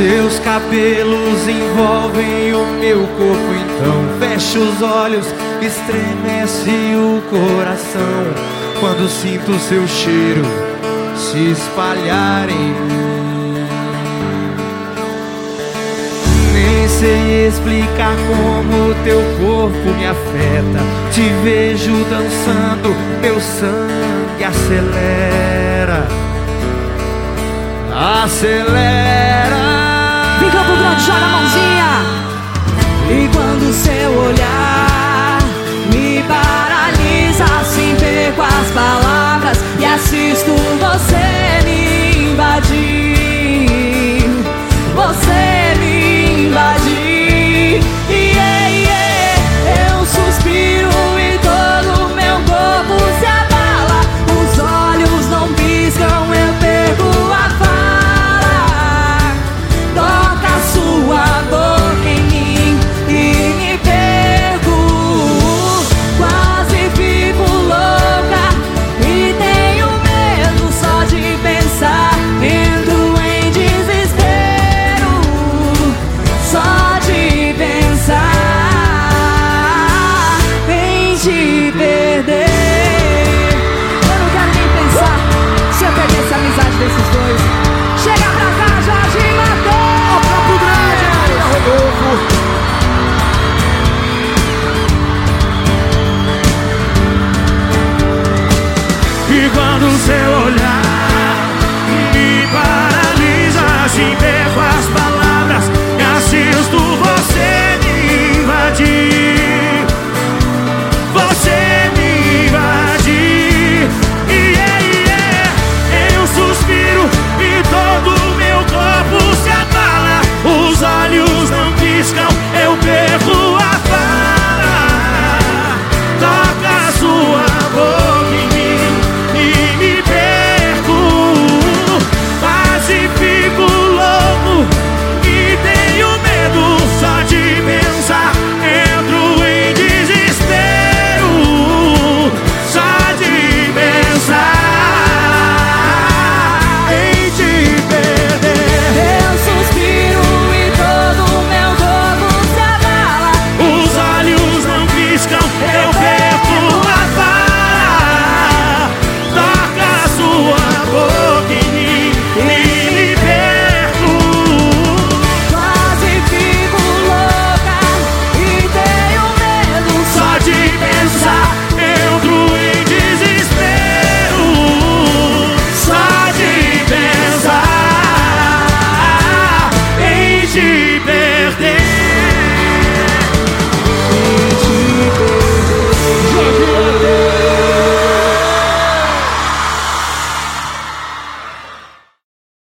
Seus cabelos envolvem o meu corpo, então fecho os olhos, estremece o coração quando sinto seu cheiro se espalhar em mim. Nem sei explicar como teu corpo me afeta. Te vejo dançando, meu sangue acelera, acelera.